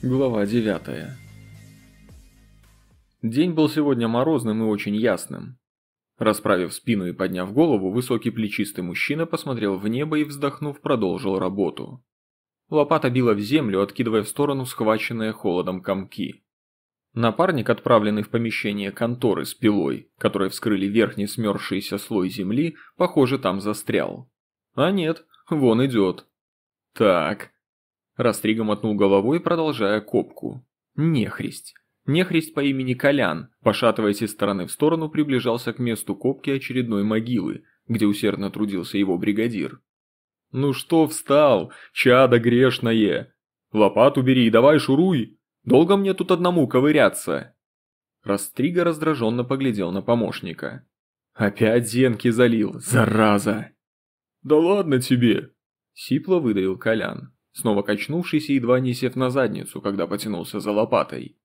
Глава 9 День был сегодня морозным и очень ясным. Расправив спину и подняв голову, высокий плечистый мужчина посмотрел в небо и, вздохнув, продолжил работу. Лопата била в землю, откидывая в сторону схваченные холодом комки. Напарник, отправленный в помещение конторы с пилой, которой вскрыли верхний смерзшийся слой земли, похоже, там застрял. А нет, вон идет. Так. Растрига мотнул головой, продолжая копку. Нехристь. Нехристь по имени Колян, пошатываясь из стороны в сторону, приближался к месту копки очередной могилы, где усердно трудился его бригадир. «Ну что встал, чадо грешное? Лопату бери и давай шуруй! Долго мне тут одному ковыряться?» Растрига раздраженно поглядел на помощника. «Опять зенки залил, зараза!» «Да ладно тебе!» Сипло выдавил Колян, снова качнувшись и едва не сев на задницу, когда потянулся за лопатой.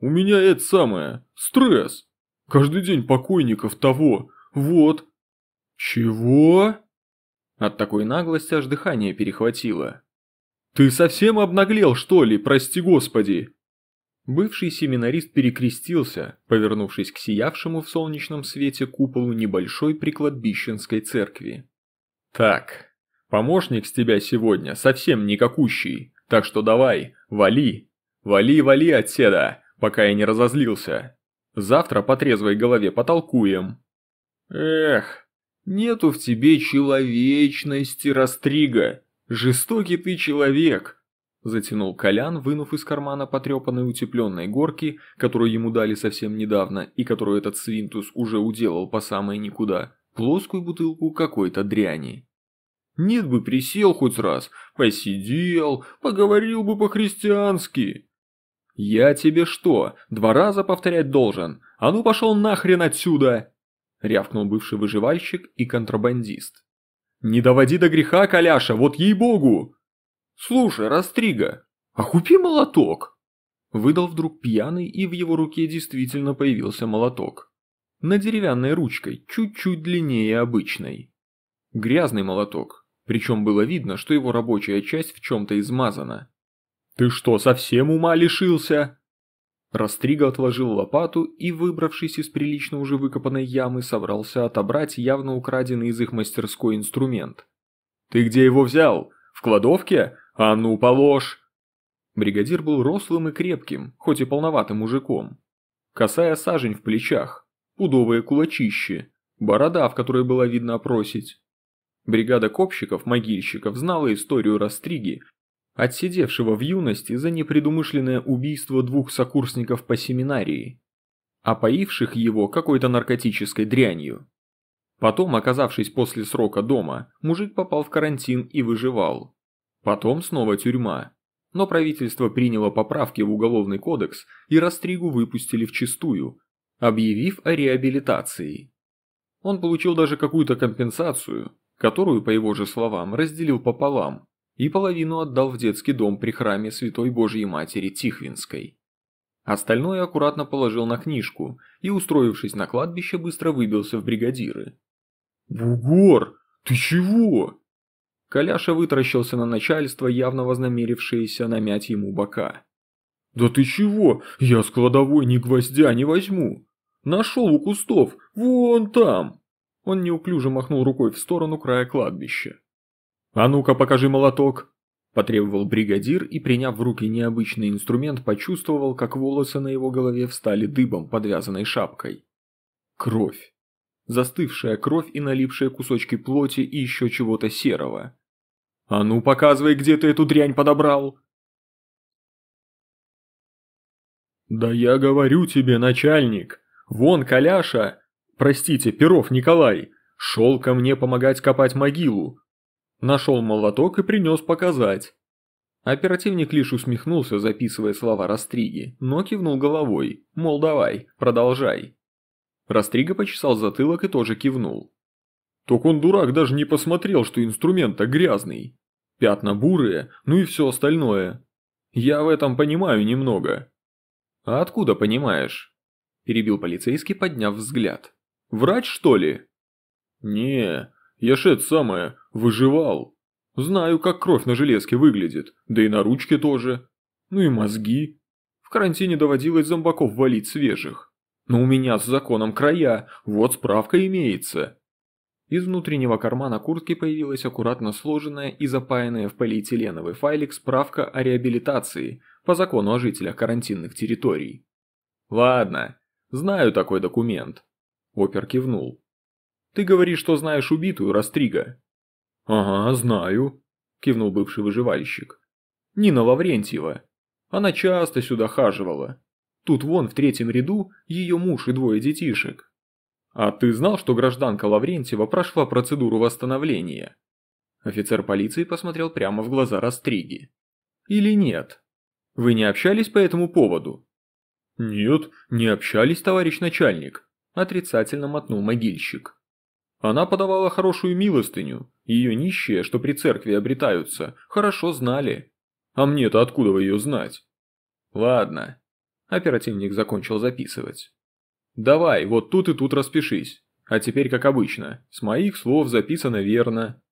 У меня это самое, стресс. Каждый день покойников того, вот. Чего? От такой наглости аж дыхание перехватило. Ты совсем обнаглел, что ли, прости господи? Бывший семинарист перекрестился, повернувшись к сиявшему в солнечном свете куполу небольшой прикладбищенской церкви. «Так, помощник с тебя сегодня совсем никакущий, так что давай, вали, вали, вали отседа, пока я не разозлился. Завтра по трезвой голове потолкуем. Эх, нету в тебе человечности, Растрига. Жестокий ты человек. Затянул Колян, вынув из кармана потрепанной утепленной горки, которую ему дали совсем недавно и которую этот свинтус уже уделал по самое никуда, плоскую бутылку какой-то дряни. Нет бы присел хоть раз, посидел, поговорил бы по-христиански. «Я тебе что, два раза повторять должен? А ну пошел нахрен отсюда!» Рявкнул бывший выживальщик и контрабандист. «Не доводи до греха, Коляша, вот ей-богу!» «Слушай, Растрига, а купи молоток!» Выдал вдруг пьяный, и в его руке действительно появился молоток. На деревянной ручкой, чуть-чуть длиннее обычной. Грязный молоток, причем было видно, что его рабочая часть в чем-то измазана. «Ты что, совсем ума лишился?» Растрига отложил лопату и, выбравшись из прилично уже выкопанной ямы, собрался отобрать явно украденный из их мастерской инструмент. «Ты где его взял? В кладовке? А ну, положь!» Бригадир был рослым и крепким, хоть и полноватым мужиком. Косая сажень в плечах, пудовые кулачищи, борода, в которой было видно опросить. Бригада копщиков-могильщиков знала историю Растриги отсидевшего в юности за непредумышленное убийство двух сокурсников по семинарии, опоивших его какой-то наркотической дрянью. Потом, оказавшись после срока дома, мужик попал в карантин и выживал. Потом снова тюрьма. Но правительство приняло поправки в Уголовный кодекс и Растригу выпустили в чистую, объявив о реабилитации. Он получил даже какую-то компенсацию, которую, по его же словам, разделил пополам, и половину отдал в детский дом при храме Святой Божьей Матери Тихвинской. Остальное аккуратно положил на книжку и, устроившись на кладбище, быстро выбился в бригадиры. «Бугор, ты чего?» Коляша вытаращился на начальство, явно вознамерившееся намять ему бока. «Да ты чего? Я с кладовой ни гвоздя не возьму. Нашел у кустов, вон там!» Он неуклюже махнул рукой в сторону края кладбища. «А ну-ка покажи молоток!» Потребовал бригадир и, приняв в руки необычный инструмент, почувствовал, как волосы на его голове встали дыбом, подвязанной шапкой. Кровь. Застывшая кровь и налипшие кусочки плоти и еще чего-то серого. «А ну показывай, где ты эту дрянь подобрал!» «Да я говорю тебе, начальник! Вон Коляша, простите, Перов Николай, шел ко мне помогать копать могилу, Нашел молоток и принес показать. Оперативник лишь усмехнулся, записывая слова Растриги, но кивнул головой, мол давай, продолжай. Растрига почесал затылок и тоже кивнул. Так он дурак даже не посмотрел, что инструмент-то грязный. Пятна бурые, ну и все остальное. Я в этом понимаю немного. А откуда понимаешь? Перебил полицейский, подняв взгляд. Врач что ли? Не, я ж это самое, выживал. Знаю, как кровь на железке выглядит, да и на ручке тоже. Ну и мозги. В карантине доводилось зомбаков валить свежих. Но у меня с законом края, вот справка имеется. Из внутреннего кармана куртки появилась аккуратно сложенная и запаянная в полиэтиленовый файлик справка о реабилитации по закону о жителях карантинных территорий. «Ладно, знаю такой документ», – Опер кивнул. «Ты говоришь, что знаешь убитую Растрига?» «Ага, знаю», – кивнул бывший выживальщик. «Нина Лаврентьева. Она часто сюда хаживала. Тут вон в третьем ряду ее муж и двое детишек. А ты знал, что гражданка Лаврентьева прошла процедуру восстановления?» Офицер полиции посмотрел прямо в глаза Растриги. «Или нет? Вы не общались по этому поводу?» «Нет, не общались, товарищ начальник», – отрицательно мотнул могильщик. Она подавала хорошую милостыню, ее нищие, что при церкви обретаются, хорошо знали. А мне-то откуда ее знать? Ладно. Оперативник закончил записывать. Давай, вот тут и тут распишись. А теперь, как обычно, с моих слов записано верно.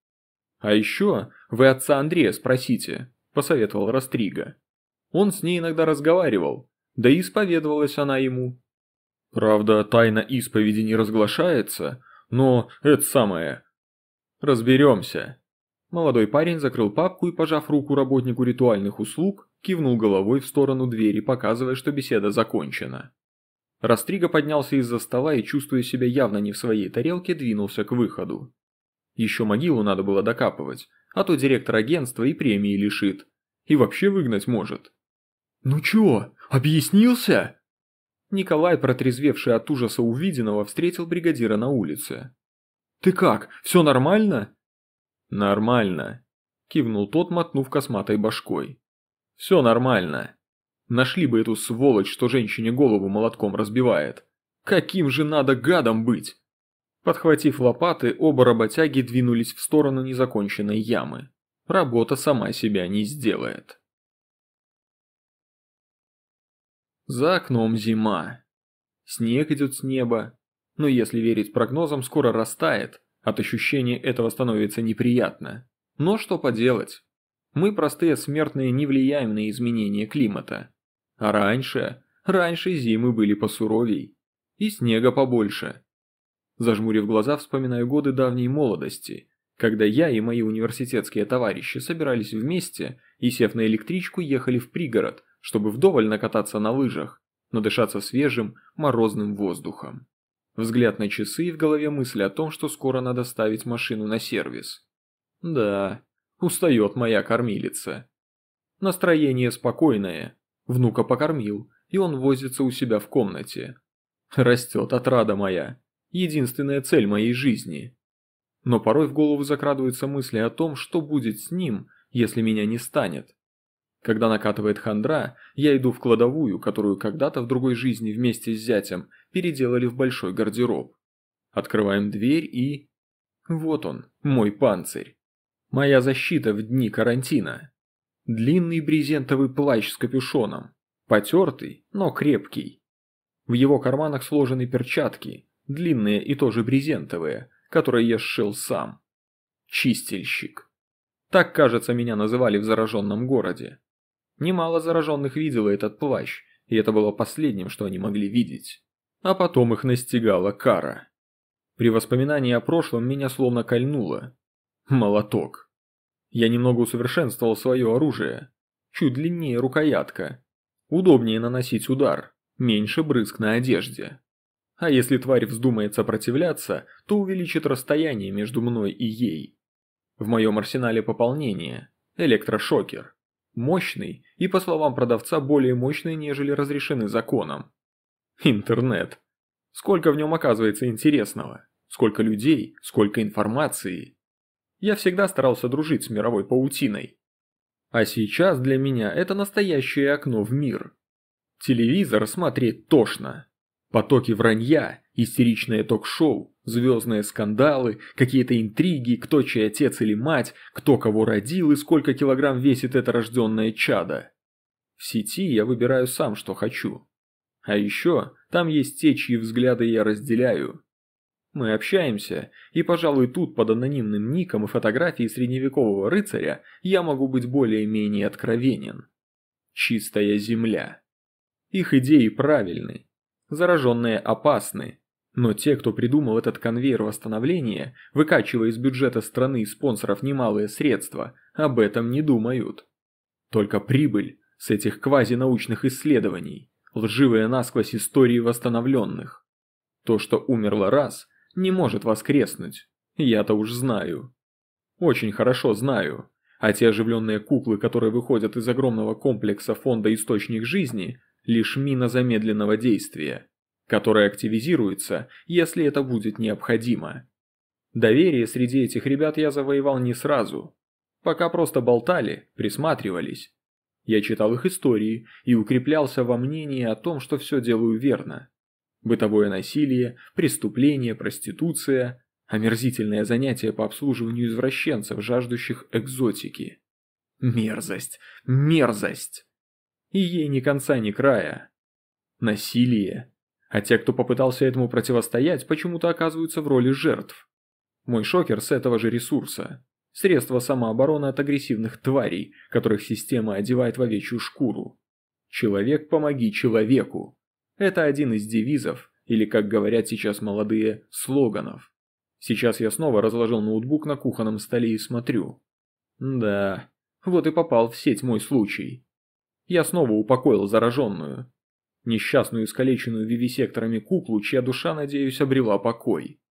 А еще вы отца Андрея спросите, посоветовал Растрига. Он с ней иногда разговаривал, да и исповедовалась она ему. Правда, тайна исповеди не разглашается, но это самое... Разберемся. Молодой парень закрыл папку и, пожав руку работнику ритуальных услуг, кивнул головой в сторону двери, показывая, что беседа закончена. Растрига поднялся из-за стола и, чувствуя себя явно не в своей тарелке, двинулся к выходу. Еще могилу надо было докапывать, а то директор агентства и премии лишит. И вообще выгнать может. «Ну чё, объяснился?» Николай, протрезвевший от ужаса увиденного, встретил бригадира на улице. «Ты как, все нормально?» «Нормально», – кивнул тот, мотнув косматой башкой. «Все нормально. Нашли бы эту сволочь, что женщине голову молотком разбивает. Каким же надо гадом быть?» Подхватив лопаты, оба работяги двинулись в сторону незаконченной ямы. Работа сама себя не сделает. За окном зима. Снег идет с неба, но если верить прогнозам, скоро растает, от ощущения этого становится неприятно. Но что поделать? Мы, простые смертные, не влияем на изменение климата. А раньше, раньше зимы были посуровей. И снега побольше. Зажмурив глаза, вспоминаю годы давней молодости, когда я и мои университетские товарищи собирались вместе и, сев на электричку, ехали в пригород – чтобы вдоволь накататься на лыжах, надышаться свежим, морозным воздухом. Взгляд на часы и в голове мысль о том, что скоро надо ставить машину на сервис. Да, устает моя кормилица. Настроение спокойное. Внука покормил, и он возится у себя в комнате. Растет отрада моя. Единственная цель моей жизни. Но порой в голову закрадываются мысли о том, что будет с ним, если меня не станет. Когда накатывает хандра, я иду в кладовую, которую когда-то в другой жизни вместе с зятем переделали в большой гардероб. Открываем дверь и... Вот он, мой панцирь. Моя защита в дни карантина. Длинный брезентовый плащ с капюшоном. Потертый, но крепкий. В его карманах сложены перчатки, длинные и тоже брезентовые, которые я сшил сам. Чистильщик. Так, кажется, меня называли в зараженном городе. Немало зараженных видело этот плащ, и это было последним, что они могли видеть. А потом их настигала кара. При воспоминании о прошлом меня словно кольнуло. Молоток. Я немного усовершенствовал свое оружие. Чуть длиннее рукоятка. Удобнее наносить удар, меньше брызг на одежде. А если тварь вздумает сопротивляться, то увеличит расстояние между мной и ей. В моем арсенале пополнение – электрошокер. Мощный и, по словам продавца, более мощный, нежели разрешены законом. Интернет. Сколько в нем оказывается интересного. Сколько людей, сколько информации. Я всегда старался дружить с мировой паутиной. А сейчас для меня это настоящее окно в мир. Телевизор смотреть тошно. Потоки вранья, истеричное ток-шоу, Звездные скандалы, какие-то интриги, кто чей отец или мать, кто кого родил и сколько килограмм весит это рожденное чадо. В сети я выбираю сам, что хочу. А еще там есть те, чьи взгляды я разделяю. Мы общаемся, и, пожалуй, тут под анонимным ником и фотографией средневекового рыцаря я могу быть более-менее откровенен. Чистая земля. Их идеи правильны. Зараженные опасны. Но те, кто придумал этот конвейер восстановления, выкачивая из бюджета страны и спонсоров немалые средства, об этом не думают. Только прибыль с этих квазинаучных исследований, лживые насквозь истории восстановленных. То, что умерло раз, не может воскреснуть, я-то уж знаю. Очень хорошо знаю. А те оживленные куклы, которые выходят из огромного комплекса фонда «Источник жизни», лишь мина замедленного действия которая активизируется, если это будет необходимо. Доверие среди этих ребят я завоевал не сразу. Пока просто болтали, присматривались. Я читал их истории и укреплялся во мнении о том, что все делаю верно. Бытовое насилие, преступление, проституция, омерзительное занятие по обслуживанию извращенцев, жаждущих экзотики. Мерзость, мерзость! И ей ни конца, ни края. Насилие, а те, кто попытался этому противостоять, почему-то оказываются в роли жертв. Мой шокер с этого же ресурса. Средство самообороны от агрессивных тварей, которых система одевает в овечью шкуру. «Человек, помоги человеку». Это один из девизов, или, как говорят сейчас молодые, слоганов. Сейчас я снова разложил ноутбук на кухонном столе и смотрю. Да, вот и попал в сеть мой случай. Я снова упокоил зараженную, Несчастную искалеченную вивисекторами куклу, чья душа, надеюсь, обрела покой.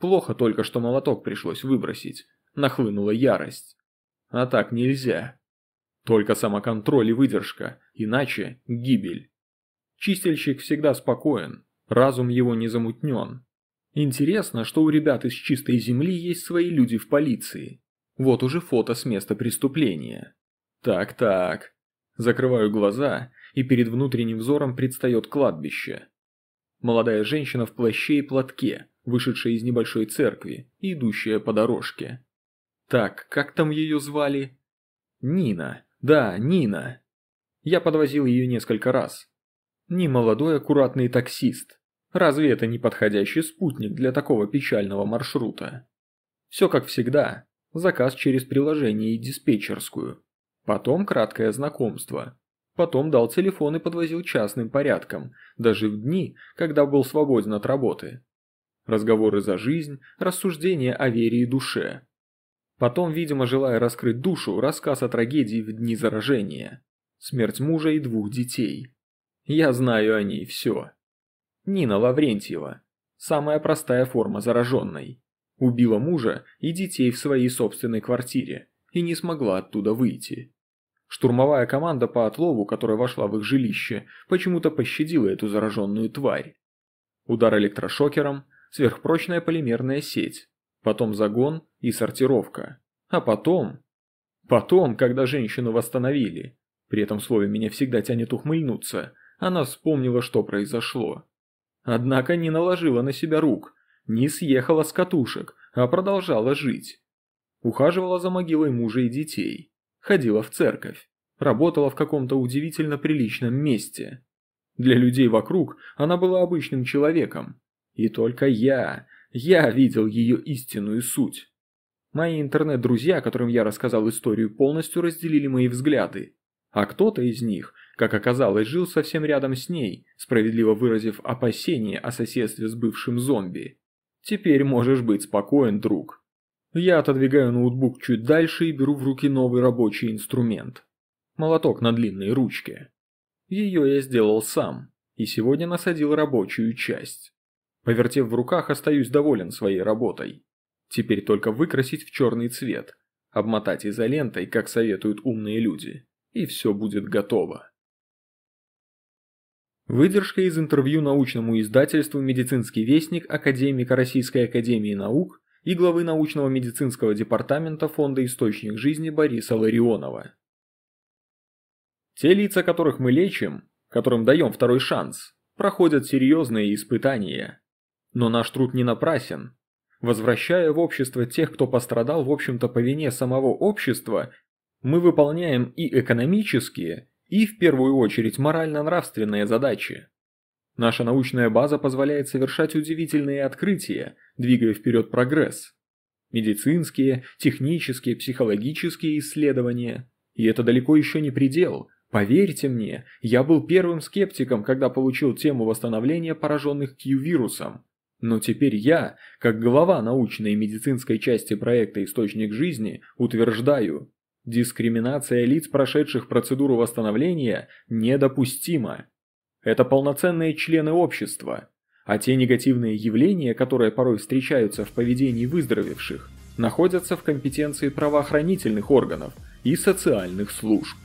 Плохо только, что молоток пришлось выбросить. Нахлынула ярость. А так нельзя. Только самоконтроль и выдержка, иначе гибель. Чистильщик всегда спокоен, разум его не замутнен. Интересно, что у ребят из чистой земли есть свои люди в полиции. Вот уже фото с места преступления. Так-так. Закрываю глаза и перед внутренним взором предстает кладбище. Молодая женщина в плаще и платке, вышедшая из небольшой церкви и идущая по дорожке. Так, как там ее звали? Нина. Да, Нина. Я подвозил ее несколько раз. Не молодой аккуратный таксист. Разве это не подходящий спутник для такого печального маршрута? Все как всегда. Заказ через приложение и диспетчерскую. Потом краткое знакомство. Потом дал телефон и подвозил частным порядком, даже в дни, когда был свободен от работы. Разговоры за жизнь, рассуждения о вере и душе. Потом, видимо, желая раскрыть душу, рассказ о трагедии в дни заражения. Смерть мужа и двух детей. Я знаю о ней все. Нина Лаврентьева. Самая простая форма зараженной. Убила мужа и детей в своей собственной квартире и не смогла оттуда выйти. Штурмовая команда по отлову, которая вошла в их жилище, почему-то пощадила эту зараженную тварь. Удар электрошокером, сверхпрочная полимерная сеть, потом загон и сортировка. А потом... Потом, когда женщину восстановили, при этом слове меня всегда тянет ухмыльнуться, она вспомнила, что произошло. Однако не наложила на себя рук, не съехала с катушек, а продолжала жить. Ухаживала за могилой мужа и детей ходила в церковь, работала в каком-то удивительно приличном месте. Для людей вокруг она была обычным человеком. И только я, я видел ее истинную суть. Мои интернет-друзья, которым я рассказал историю, полностью разделили мои взгляды. А кто-то из них, как оказалось, жил совсем рядом с ней, справедливо выразив опасение о соседстве с бывшим зомби. Теперь можешь быть спокоен, друг. Я отодвигаю ноутбук чуть дальше и беру в руки новый рабочий инструмент. Молоток на длинной ручке. Ее я сделал сам, и сегодня насадил рабочую часть. Повертев в руках, остаюсь доволен своей работой. Теперь только выкрасить в черный цвет, обмотать изолентой, как советуют умные люди, и все будет готово. Выдержка из интервью научному издательству «Медицинский вестник» академика Российской академии наук и главы научного медицинского департамента Фонда «Источник жизни» Бориса Ларионова. Те лица, которых мы лечим, которым даем второй шанс, проходят серьезные испытания. Но наш труд не напрасен. Возвращая в общество тех, кто пострадал, в общем-то, по вине самого общества, мы выполняем и экономические, и, в первую очередь, морально-нравственные задачи. Наша научная база позволяет совершать удивительные открытия, двигая вперед прогресс. Медицинские, технические, психологические исследования. И это далеко еще не предел. Поверьте мне, я был первым скептиком, когда получил тему восстановления пораженных Q-вирусом. Но теперь я, как глава научной и медицинской части проекта «Источник жизни», утверждаю, дискриминация лиц, прошедших процедуру восстановления, недопустима. Это полноценные члены общества, а те негативные явления, которые порой встречаются в поведении выздоровевших, находятся в компетенции правоохранительных органов и социальных служб.